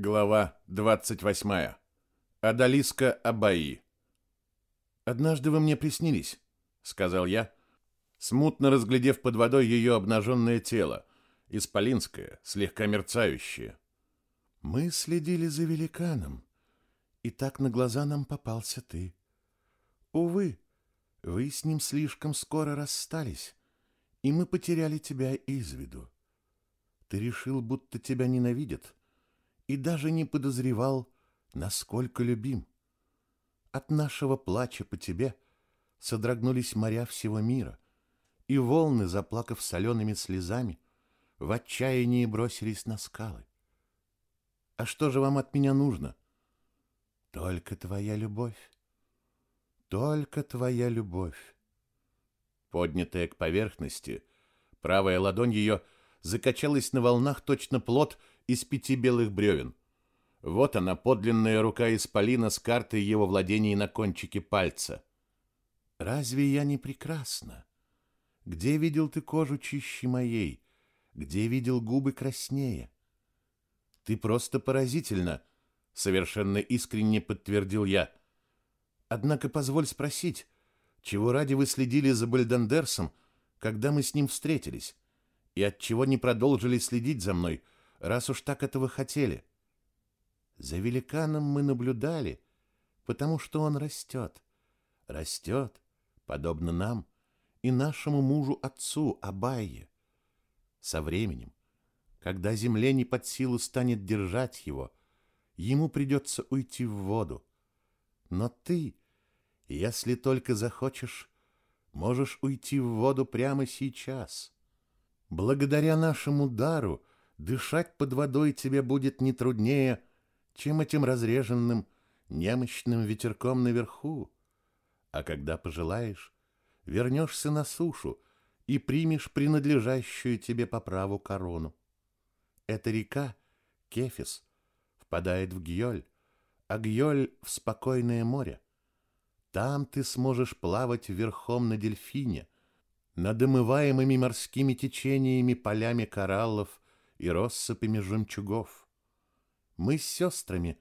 Глава 28. Адалиска Абаи. «Однажды вы мне приснились», — сказал я, смутно разглядев под водой ее обнаженное тело, исполинское, слегка мерцающее. «Мы следили за великаном, и так на глаза нам попался ты. Увы, вы с ним слишком скоро расстались, и мы потеряли тебя из виду. Ты решил, будто тебя ненавидят» и даже не подозревал, насколько любим. От нашего плача по тебе содрогнулись моря всего мира, и волны, заплакав солеными слезами, в отчаянии бросились на скалы. А что же вам от меня нужно? Только твоя любовь. Только твоя любовь. Поднятая к поверхности, правая ладонь ее закачалась на волнах точно плод из пяти белых бревен. Вот она, подлинная рука исполина с картой его владений на кончике пальца. Разве я не прекрасна? Где видел ты кожу чище моей? Где видел губы краснее? Ты просто поразительна, совершенно искренне подтвердил я. Однако позволь спросить, чего ради вы следили за Бальдандерсом, когда мы с ним встретились, и от чего не продолжили следить за мной? — раз уж так этого хотели. За великаном мы наблюдали, потому что он растет. Растет, подобно нам и нашему мужу-отцу Абайе. Со временем, когда земле не под силу станет держать его, ему придется уйти в воду. Но ты, если только захочешь, можешь уйти в воду прямо сейчас. Благодаря нашему дару Дышать под водой тебе будет не труднее, чем этим разреженным, немощным ветерком наверху. А когда пожелаешь, вернешься на сушу и примешь принадлежащую тебе по праву корону. Эта река, Кефис, впадает в Гьоль, а Гьоль — в спокойное море. Там ты сможешь плавать верхом на дельфине, над омываемыми морскими течениями полями кораллов и россыпями жемчугов. Мы с сестрами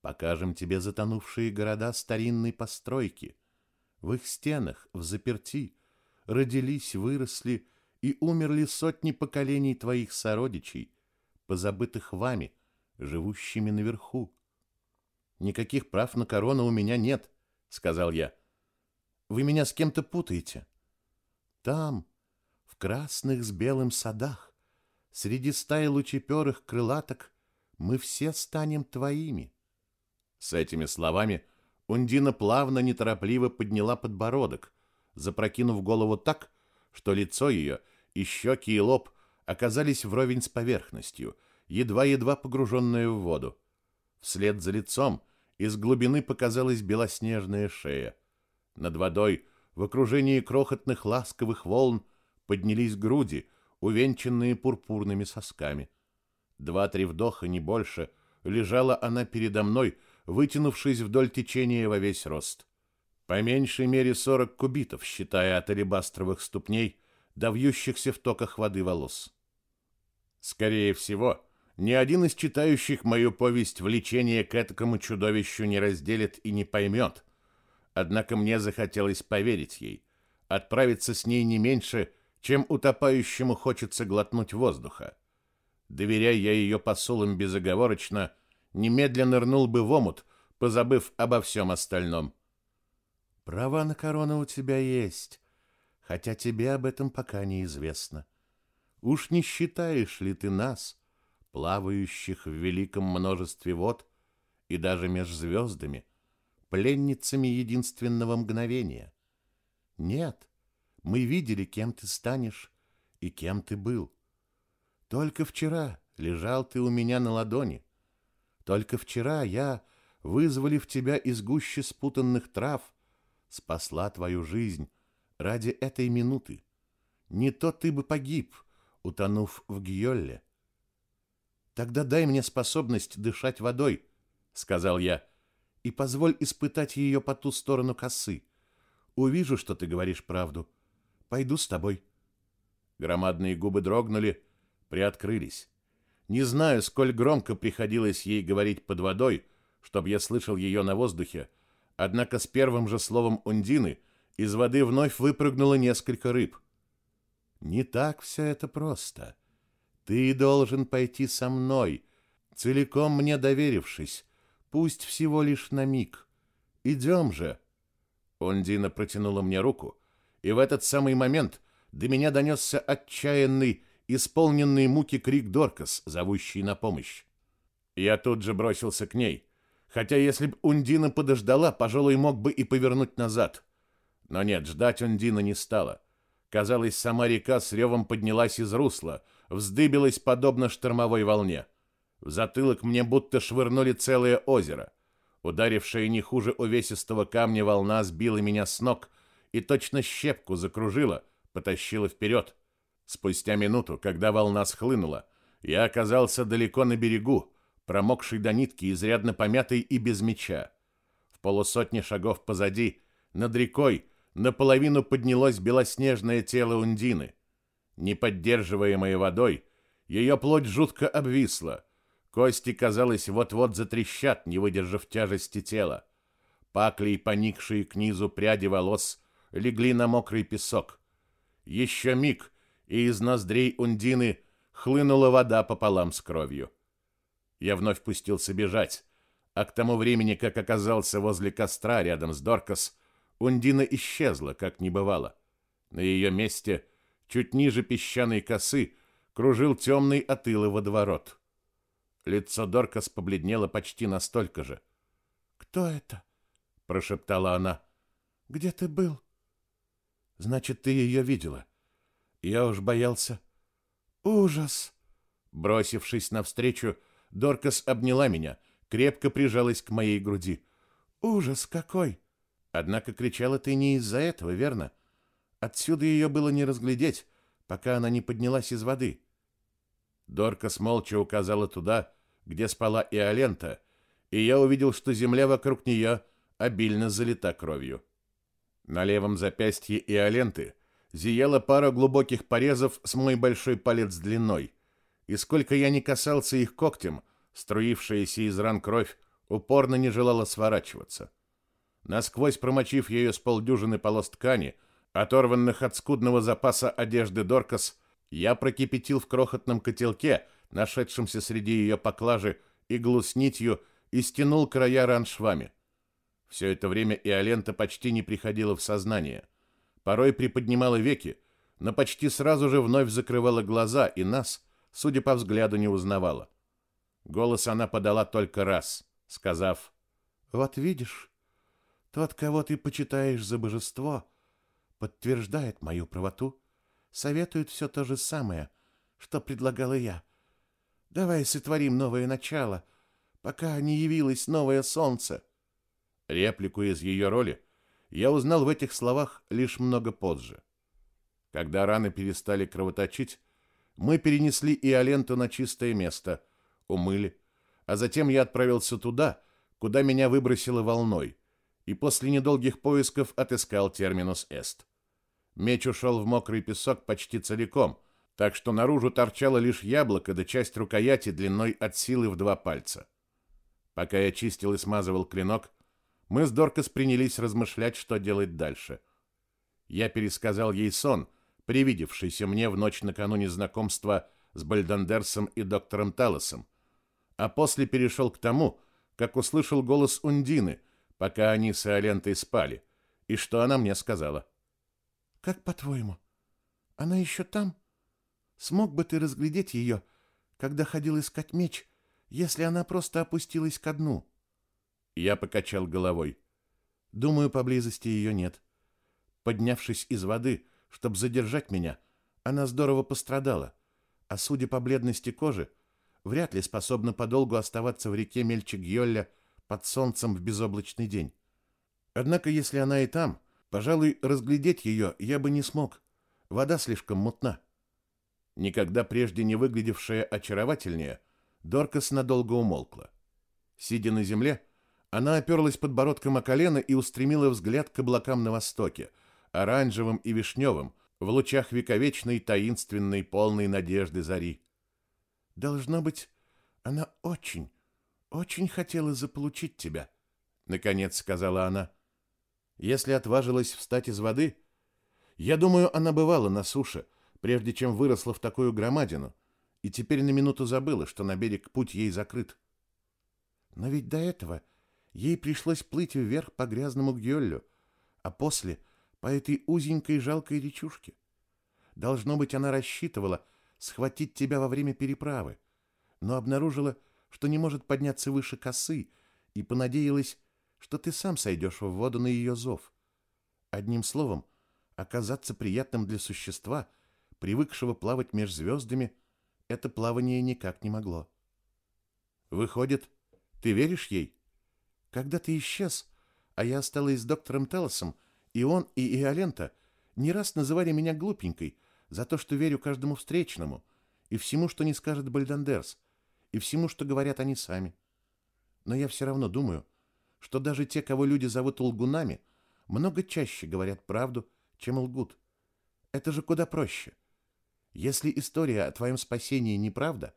покажем тебе затонувшие города старинной постройки. В их стенах, в заперти, родились, выросли и умерли сотни поколений твоих сородичей, позабытых вами, живущими наверху. Никаких прав на корону у меня нет, сказал я. Вы меня с кем-то путаете. Там, в красных с белым садах, Среди стаи лучеперых крылаток мы все станем твоими. С этими словами Ундина плавно, неторопливо подняла подбородок, запрокинув голову так, что лицо ее и щеки и лоб оказались вровень с поверхностью, едва-едва погруженные в воду. Вслед за лицом из глубины показалась белоснежная шея. Над водой, в окружении крохотных ласковых волн, поднялись груди — увенчанные пурпурными сосками. Два-три вдоха, не больше, лежала она передо мной, вытянувшись вдоль течения во весь рост. По меньшей мере сорок кубитов, считая от алебастровых ступней до вьющихся в токах воды волос. Скорее всего, ни один из читающих мою повесть влечение к этому чудовищу не разделит и не поймет. Однако мне захотелось поверить ей, отправиться с ней не меньше, чем утопающему хочется глотнуть воздуха. Доверяя я ее посулам безоговорочно, немедленно нырнул бы в омут, позабыв обо всем остальном. Права на корону у тебя есть, хотя тебе об этом пока неизвестно. Уж не считаешь ли ты нас, плавающих в великом множестве вод и даже меж звездами, пленницами единственного мгновения? Нет, мы видели, кем ты станешь и кем ты был. Только вчера лежал ты у меня на ладони. Только вчера я, вызволив тебя из гущи спутанных трав, спасла твою жизнь ради этой минуты. Не то ты бы погиб, утонув в Гьолле. Тогда дай мне способность дышать водой, сказал я, и позволь испытать ее по ту сторону косы. Увижу, что ты говоришь правду. Пойду с тобой. Громадные губы дрогнули, приоткрылись. Не знаю, сколь громко приходилось ей говорить под водой, чтобы я слышал ее на воздухе, однако с первым же словом Ундины из воды вновь выпрыгнуло несколько рыб. «Не так все это просто. Ты должен пойти со мной, целиком мне доверившись, пусть всего лишь на миг. Идем же!» Ундина протянула мне руку, и в этот самый момент до меня донесся отчаянный, исполненный муки крик Доркас, зовущий на помощь. Я тут же бросился к ней, хотя если б Ундина подождала, пожалуй, мог бы и повернуть назад. Но нет, ждать Ундина не стала. Казалось, сама река с ревом поднялась из русла, вздыбилась подобно штормовой волне. В затылок мне будто швырнули целое озеро. Ударившая не хуже увесистого камня волна сбила меня с ног и точно щепку закружила, потащила вперед. Спустя минуту, когда волна схлынула, я оказался далеко на берегу, промокший до нитки, изрядно помятый и без меча. В полусотне шагов позади, над рекой, наполовину поднялось белоснежное тело Ундины. Не поддерживаемое водой, ее плоть жутко обвисла. Кости, казалось, вот-вот затрещат, не выдержав тяжести тела. Пакли, поникшие к низу пряди волос, легли на мокрый песок. Еще миг, и из ноздрей Ундины хлынула вода пополам с кровью. Я вновь пустился бежать, а к тому времени, как оказался возле костра рядом с Доркас, Ундина исчезла, как не бывало. На ее месте, чуть ниже песчаной косы, кружил темный от ила водоворот. Лицо Доркас побледнело почти настолько же. «Кто это?» — прошептала она. «Где ты был?» «Значит, ты ее видела?» Я уж боялся. «Ужас!» Бросившись навстречу, Доркас обняла меня, крепко прижалась к моей груди. «Ужас какой!» Однако кричала ты не из-за этого, верно? Отсюда ее было не разглядеть, пока она не поднялась из воды. Доркас молча указала туда, где спала Иолента, и я увидел, что земля вокруг нее обильно залита кровью. На левом запястье Иоленты зияла пара глубоких порезов с мой большой палец длиной, и сколько я не касался их когтем, струившаяся из ран кровь упорно не желала сворачиваться. Насквозь промочив ее с полдюжины полос ткани, оторванных от скудного запаса одежды Доркас, я прокипятил в крохотном котелке, нашедшемся среди ее поклажи, иглу с нитью и стянул края ран швами. Все это время Иолента почти не приходила в сознание. Порой приподнимала веки, но почти сразу же вновь закрывала глаза и нас, судя по взгляду, не узнавала. Голос она подала только раз, сказав «Вот видишь, тот, кого ты почитаешь за божество, подтверждает мою правоту, советует все то же самое, что предлагала я. Давай сотворим новое начало, пока не явилось новое солнце. Реплику из ее роли я узнал в этих словах лишь много позже. Когда раны перестали кровоточить, мы перенесли Иоленту на чистое место, умыли, а затем я отправился туда, куда меня выбросило волной, и после недолгих поисков отыскал терминус эст. Меч ушел в мокрый песок почти целиком, так что наружу торчало лишь яблоко да часть рукояти длиной от силы в два пальца. Пока я чистил и смазывал клинок, мы с Доркас принялись размышлять, что делать дальше. Я пересказал ей сон, привидевшийся мне в ночь накануне знакомства с Бальдандерсом и доктором Талосом, а после перешел к тому, как услышал голос Ундины, пока они с Алентой спали, и что она мне сказала. «Как по-твоему, она еще там? Смог бы ты разглядеть ее, когда ходил искать меч, если она просто опустилась ко дну?» Я покачал головой. «Думаю, поблизости ее нет. Поднявшись из воды, чтобы задержать меня, она здорово пострадала, а судя по бледности кожи, вряд ли способна подолгу оставаться в реке Мельчик-Йолля под солнцем в безоблачный день. Однако, если она и там, пожалуй, разглядеть ее я бы не смог. Вода слишком мутна. Никогда прежде не выглядевшая очаровательнее, Доркас надолго умолкла. Сидя на земле, она оперлась подбородком о колено и устремила взгляд к облакам на востоке, оранжевым и вишневым, в лучах вековечной, таинственной, полной надежды зари. Должно быть, она очень, очень хотела заполучить тебя, наконец сказала она. Если отважилась встать из воды, я думаю, она бывала на суше, прежде чем выросла в такую громадину, и теперь на минуту забыла, что на берег путь ей закрыт. Но ведь до этого ей пришлось плыть вверх по грязному Гьоллю, а после — по этой узенькой жалкой речушке. Должно быть, она рассчитывала схватить тебя во время переправы, но обнаружила, что не может подняться выше косы, и понадеялась, что ты сам сойдешь в воду на ее зов. Одним словом, оказаться приятным для существа, привыкшего плавать меж звездами, это плавание никак не могло. Выходит, ты веришь ей? Когда ты исчез, а я осталась с доктором Телосом, и он, и Иолента не раз называли меня глупенькой за то, что верю каждому встречному и всему, что не скажет Бальдандерс, и всему, что говорят они сами. Но я все равно думаю, что даже те, кого люди зовут лгунами, много чаще говорят правду, чем лгут. Это же куда проще. Если история о твоем спасении неправда,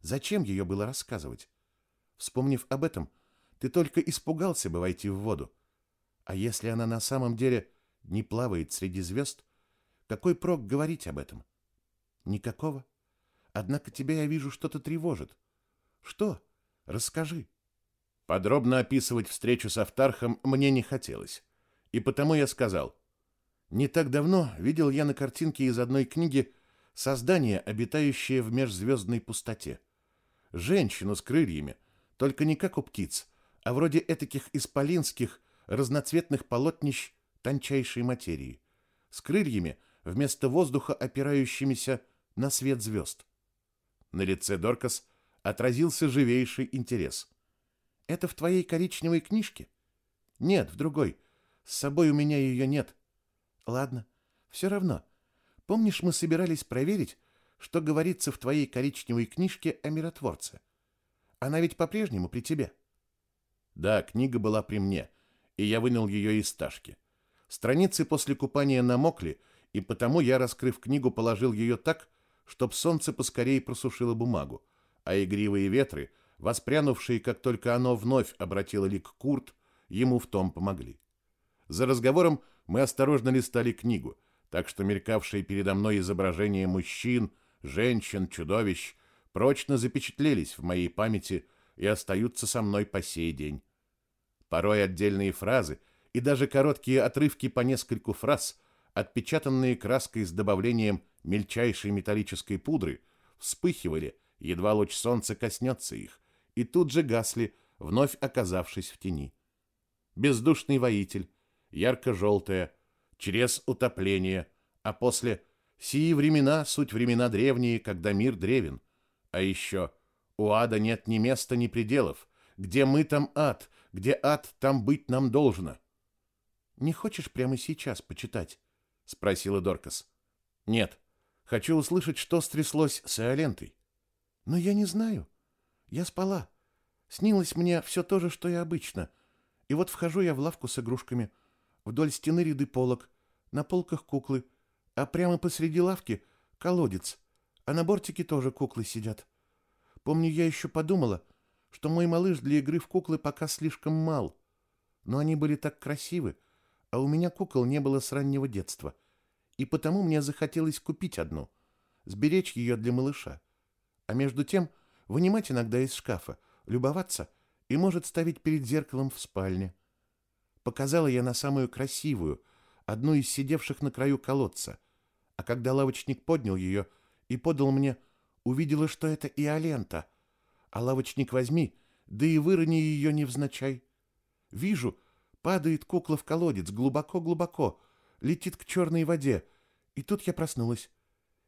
зачем ее было рассказывать? Вспомнив об этом, ты только испугался бы войти в воду. А если она на самом деле не плавает среди звезд, какой прок говорить об этом? Никакого. Однако тебя я вижу что-то тревожит. Что? Расскажи. Подробно описывать встречу с Автархом мне не хотелось, и потому я сказал: не так давно видел я на картинке из одной книги создание, обитающее в межзвездной пустоте. Женщину с крыльями, только не как у птиц, а вроде этаких исполинских разноцветных полотнищ тончайшей материи, с крыльями вместо воздуха, опирающимися на свет звезд. На лице Доркас отразился живейший интерес. «Это в твоей коричневой книжке?» «Нет, в другой. С собой у меня ее нет». «Ладно, все равно. Помнишь, мы собирались проверить, что говорится в твоей коричневой книжке о миротворце? Она ведь по-прежнему при тебе?» Да, книга была при мне, и я вынул ее из ташки. Страницы после купания намокли, и потому я, раскрыв книгу, положил ее так, чтоб солнце поскорее просушило бумагу, а игривые ветры, воспрянувшие, как только оно вновь обратило лик Курт, ему в том помогли. За разговором мы осторожно листали книгу, так что мелькавшие передо мной изображения мужчин, женщин, чудовищ прочно запечатлелись в моей памяти и остаются со мной по сей день. Порой отдельные фразы и даже короткие отрывки по нескольку фраз, отпечатанные краской с добавлением мельчайшей металлической пудры, вспыхивали, едва луч солнца коснется их, и тут же гасли, вновь оказавшись в тени. Бездушный воитель, ярко-желтая, через утопление, а после «Сии времена — суть времена древние, когда мир древен», а еще «У ада нет ни места, ни пределов, где мы, там ад, где ад, там быть нам должно». «Не хочешь прямо сейчас почитать?» — спросила Доркас. «Нет, Хочу услышать, что стряслось с Эолентой. Но я не знаю. Я спала. Снилось мне все то же, что и обычно. И вот вхожу я в лавку с игрушками. Вдоль стены ряды полок. На полках куклы. А прямо посреди лавки колодец. А на бортике тоже куклы сидят. Помню, я еще подумала, что мой малыш для игры в куклы пока слишком мал. Но они были так красивы, а у меня кукол не было с раннего детства и потому мне захотелось купить одну, сберечь ее для малыша. А между тем вынимать иногда из шкафа, любоваться и может ставить перед зеркалом в спальне. Показала я на самую красивую, одну из сидевших на краю колодца, а когда лавочник поднял ее и подал мне, увидела, что это Иолента. А лавочник возьми, да и вырони ее невзначай. Вижу, падает кукла в колодец глубоко-глубоко, летит к черной воде. И тут я проснулась.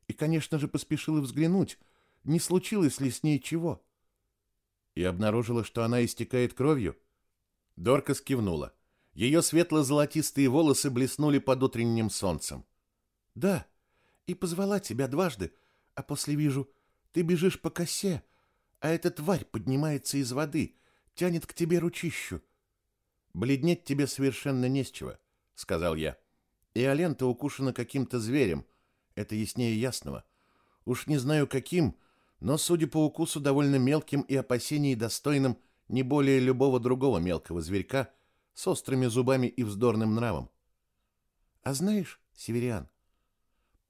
И, конечно же, поспешила взглянуть, не случилось ли с ней чего. И обнаружила, что она истекает кровью. Дорка скивнула. Ее светло-золотистые волосы блеснули под утренним солнцем. «Да, и позвала тебя дважды, а после вижу, ты бежишь по косе, а эта тварь поднимается из воды, тянет к тебе ручищу». «Бледнеть тебе совершенно не с чего», — сказал я. И Алента укушена каким-то зверем. Это яснее ясного. Уж не знаю каким, но, судя по укусу, довольно мелким и опасений достойным не более любого другого мелкого зверька с острыми зубами и вздорным нравом. А знаешь, Северян,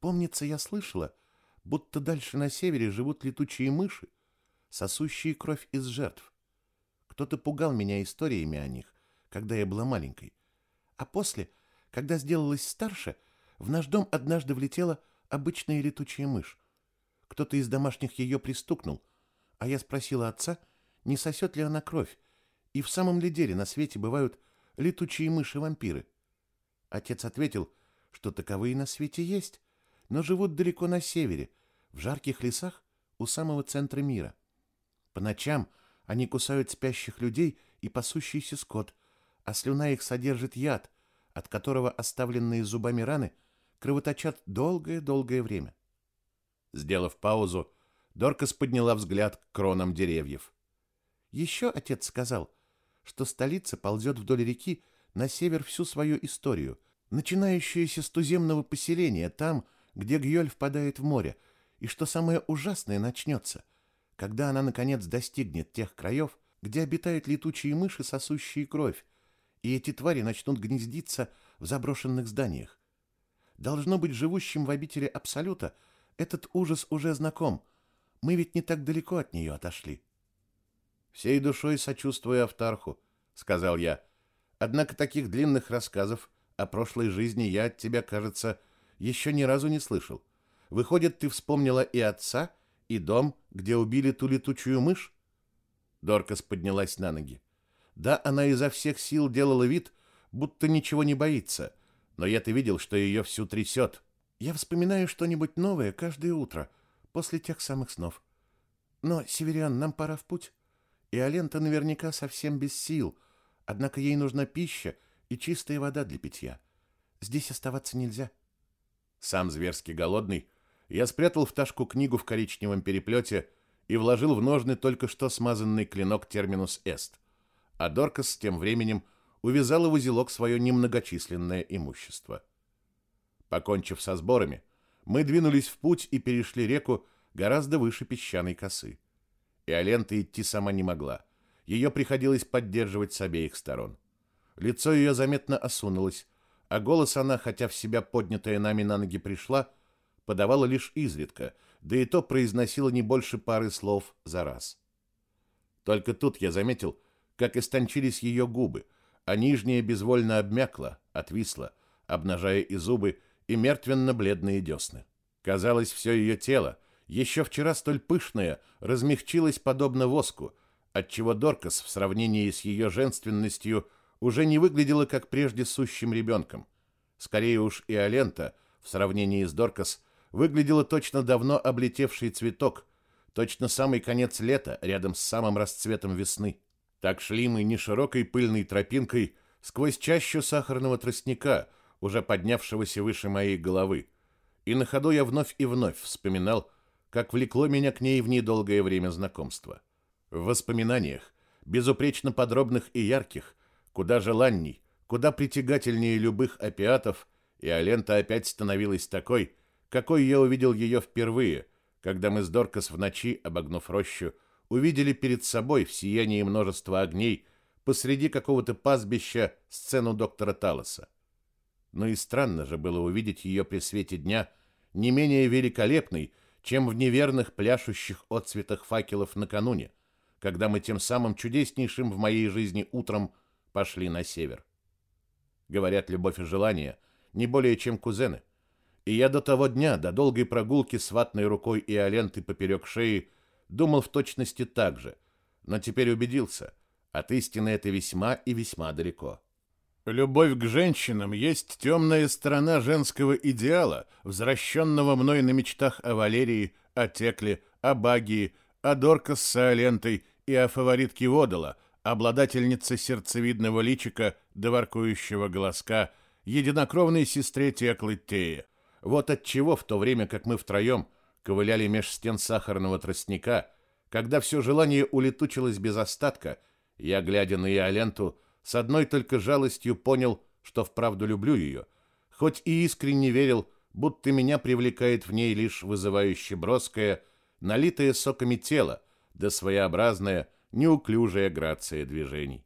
помнится, я слышала, будто дальше на севере живут летучие мыши, сосущие кровь из жертв. Кто-то пугал меня историями о них, когда я была маленькой. А после, когда сделалась старше, в наш дом однажды влетела обычная летучая мышь. Кто-то из домашних ее пристукнул, а я спросила отца, не сосет ли она кровь, и в самом ли деле на свете бывают летучие мыши-вампиры. Отец ответил, что таковые на свете есть, но живут далеко на севере, в жарких лесах у самого центра мира. По ночам они кусают спящих людей и пасущийся скот, а слюна их содержит яд, от которого оставленные зубами раны кровоточат долгое-долгое время. Сделав паузу, Доркас подняла взгляд к кронам деревьев. Еще отец сказал, что столица ползет вдоль реки на север всю свою историю, начинающуюся с туземного поселения там, где Гьёль впадает в море, и что самое ужасное начнется, когда она, наконец, достигнет тех краев, где обитают летучие мыши, сосущие кровь, и эти твари начнут гнездиться в заброшенных зданиях. Должно быть, живущим в обители Абсолюта этот ужас уже знаком. Мы ведь не так далеко от нее отошли. «Всей душой сочувствую Автарху», — сказал я. «Однако таких длинных рассказов о прошлой жизни я от тебя, кажется, еще ни разу не слышал. Выходит, ты вспомнила и отца, и дом, где убили ту летучую мышь?» Доркас поднялась на ноги. Да, она изо всех сил делала вид, будто ничего не боится, но я-то видел, что ее всю трясет. Я вспоминаю что-нибудь новое каждое утро, после тех самых снов. Но, Северян, нам пора в путь. И Алента наверняка совсем без сил, однако ей нужна пища и чистая вода для питья. Здесь оставаться нельзя. Сам зверски голодный, я спрятал в ташку книгу в коричневом переплете и вложил в ножны только что смазанный клинок терминус эст. А Доркас тем временем увязала в узелок свое немногочисленное имущество. Покончив со сборами, мы двинулись в путь и перешли реку гораздо выше песчаной косы. И Алента идти сама не могла. Ее приходилось поддерживать с обеих сторон. Лицо ее заметно осунулось, а голос она, хотя в себя поднятая нами на ноги пришла, подавала лишь изредка, да и то произносила не больше пары слов за раз. Только тут я заметил, как истончились ее губы, а нижняя безвольно обмякла, отвисла, обнажая и зубы, и мертвенно-бледные десны. Казалось, все ее тело, еще вчера столь пышное, размягчилось подобно воску, отчего Доркас в сравнении с ее женственностью уже не выглядела как прежде сущим ребенком. Скорее уж и Алента в сравнении с Доркас выглядела точно давно облетевший цветок, точно самый конец лета рядом с самым расцветом весны. Так шли мы не широкой пыльной тропинкой сквозь чащу сахарного тростника, уже поднявшегося выше моей головы. И на ходу я вновь и вновь вспоминал, как влекло меня к ней в недолгое время знакомства. В воспоминаниях, безупречно подробных и ярких, куда желанней, куда притягательнее любых опиатов, и Алента опять становилась такой, какой я увидел ее впервые, когда мы с Доркас в ночи, обогнув рощу, увидели перед собой в сиянии множества огней посреди какого-то пастбища сцену доктора Талоса. Но и странно же было увидеть ее при свете дня, не менее великолепной, чем в неверных пляшущих отцветах факелов накануне, когда мы тем самым чудеснейшим в моей жизни утром пошли на север. Говорят, любовь и желание не более чем кузены — и я до того дня, до долгой прогулки с ватной рукой и алентой поперек шеи, думал в точности так же, но теперь убедился, от истины это весьма и весьма далеко. Любовь к женщинам есть темная сторона женского идеала, возвращенного мной на мечтах о Валерии, о Текле, о Багии, о Доркас с Алентой и о фаворитке Водола, обладательнице сердцевидного личика, доворкующего голоска, единокровной сестре Теклы Тея. Вот отчего в то время, как мы втроем ковыляли меж стен сахарного тростника, когда все желание улетучилось без остатка, я, глядя на Иоленту, с одной только жалостью понял, что вправду люблю ее, хоть и искренне верил, будто меня привлекает в ней лишь вызывающе броская, налитое соками тело, да своеобразная, неуклюжая грация движений.